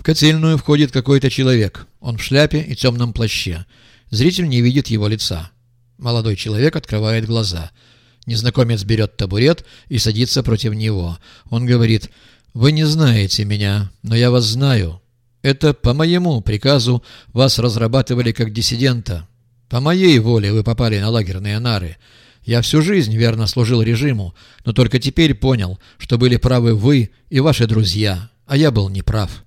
В котельную входит какой-то человек. Он в шляпе и темном плаще. Зритель не видит его лица. Молодой человек открывает глаза. Незнакомец берет табурет и садится против него. Он говорит «Вы не знаете меня, но я вас знаю. Это по моему приказу вас разрабатывали как диссидента. По моей воле вы попали на лагерные нары. Я всю жизнь верно служил режиму, но только теперь понял, что были правы вы и ваши друзья, а я был неправ.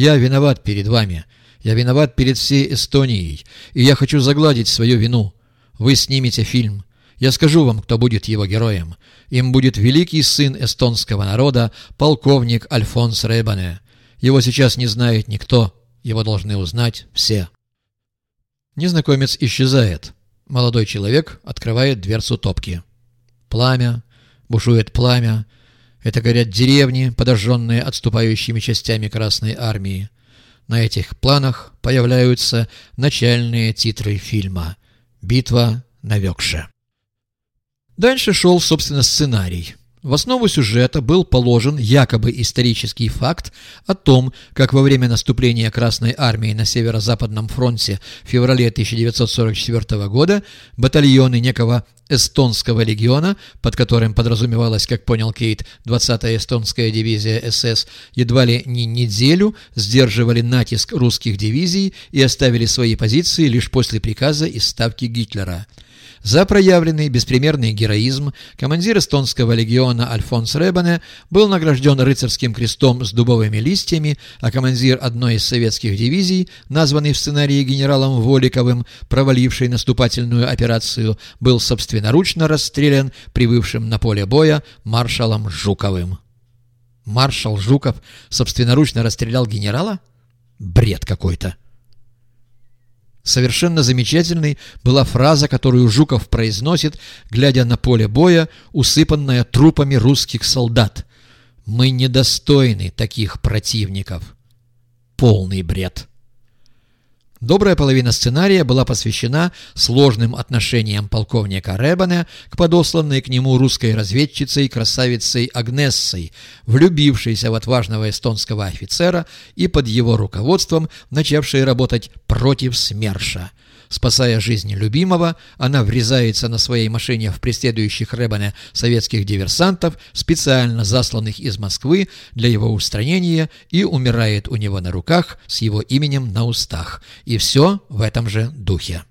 Я виноват перед вами. Я виноват перед всей Эстонией, и я хочу загладить свою вину. Вы снимете фильм. Я скажу вам, кто будет его героем. Им будет великий сын эстонского народа, полковник Альфонс Ребане. Его сейчас не знает никто, его должны узнать все. Незнакомец исчезает. Молодой человек открывает дверцу топки. Пламя, бушует пламя. Это горят деревни, подожженные отступающими частями Красной Армии. На этих планах появляются начальные титры фильма «Битва на Векше». Дальше шел, собственно, сценарий. В основу сюжета был положен якобы исторический факт о том, как во время наступления Красной Армии на Северо-Западном фронте в феврале 1944 года батальоны некого эстонского легиона, под которым подразумевалась, как понял Кейт, 20-я эстонская дивизия СС, едва ли не неделю сдерживали натиск русских дивизий и оставили свои позиции лишь после приказа из ставки Гитлера – за проявленный беспримерный героизм командир эстонского легиона Альфонс Ребане был награжден рыцарским крестом с дубовыми листьями, а командир одной из советских дивизий, названный в сценарии генералом Воликовым, проваливший наступательную операцию, был собственноручно расстрелян прибывшим на поле боя маршалом Жуковым. Маршал Жуков собственноручно расстрелял генерала? Бред какой-то. Совершенно замечательной была фраза, которую Жуков произносит, глядя на поле боя, усыпанное трупами русских солдат. «Мы недостойны таких противников». Полный бред. Добрая половина сценария была посвящена сложным отношениям полковника Ребане к подосланной к нему русской разведчицей красавицей Агнессой, влюбившейся в отважного эстонского офицера и под его руководством начавшей работать против СМЕРШа. Спасая жизнь любимого, она врезается на своей машине в преследующих Рэббана советских диверсантов, специально засланных из Москвы для его устранения, и умирает у него на руках с его именем на устах. И все в этом же духе.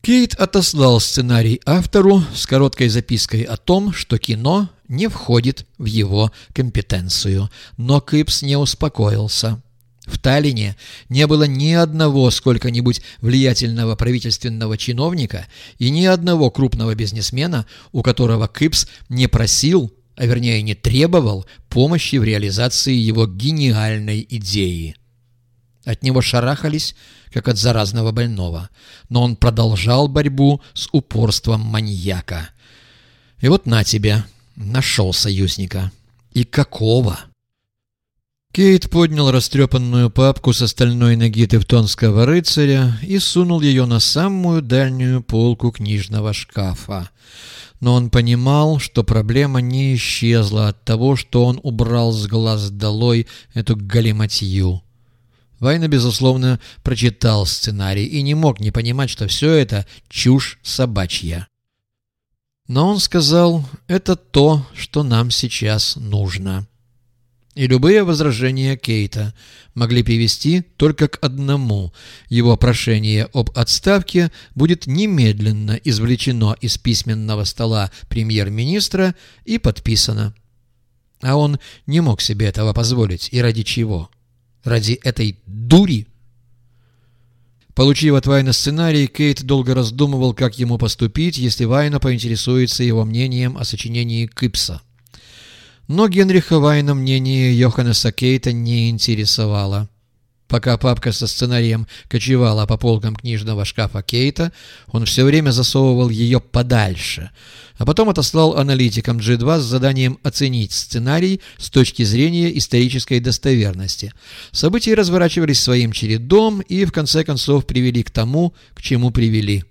Кейт отослал сценарий автору с короткой запиской о том, что кино не входит в его компетенцию, но Кипс не успокоился. В Таллине не было ни одного сколько-нибудь влиятельного правительственного чиновника и ни одного крупного бизнесмена, у которого Кипс не просил, а вернее не требовал помощи в реализации его гениальной идеи. От него шарахались, как от заразного больного, но он продолжал борьбу с упорством маньяка. И вот на тебе, нашел союзника. И какого? Кейт поднял растрепанную папку с остальной ноги тевтонского рыцаря и сунул ее на самую дальнюю полку книжного шкафа. Но он понимал, что проблема не исчезла от того, что он убрал с глаз долой эту галиматью. Вайна, безусловно, прочитал сценарий и не мог не понимать, что все это чушь собачья. Но он сказал, это то, что нам сейчас нужно. И любые возражения Кейта могли привести только к одному. Его прошение об отставке будет немедленно извлечено из письменного стола премьер-министра и подписано. А он не мог себе этого позволить. И ради чего? Ради этой дури? Получив от Вайна сценарий, Кейт долго раздумывал, как ему поступить, если Вайна поинтересуется его мнением о сочинении Кипса. Но Генриха Вайна мнение Йоханнеса Кейта не интересовало. Пока папка со сценарием кочевала по полкам книжного шкафа Кейта, он все время засовывал ее подальше, а потом отослал аналитикам G2 с заданием оценить сценарий с точки зрения исторической достоверности. События разворачивались своим чередом и в конце концов привели к тому, к чему привели.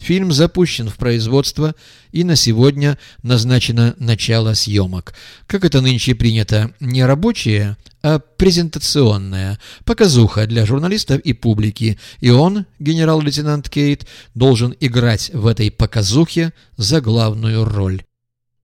Фильм запущен в производство, и на сегодня назначено начало съемок. Как это нынче принято, не рабочее, а презентационная, показуха для журналистов и публики, и он, генерал-лейтенант Кейт, должен играть в этой показухе за главную роль.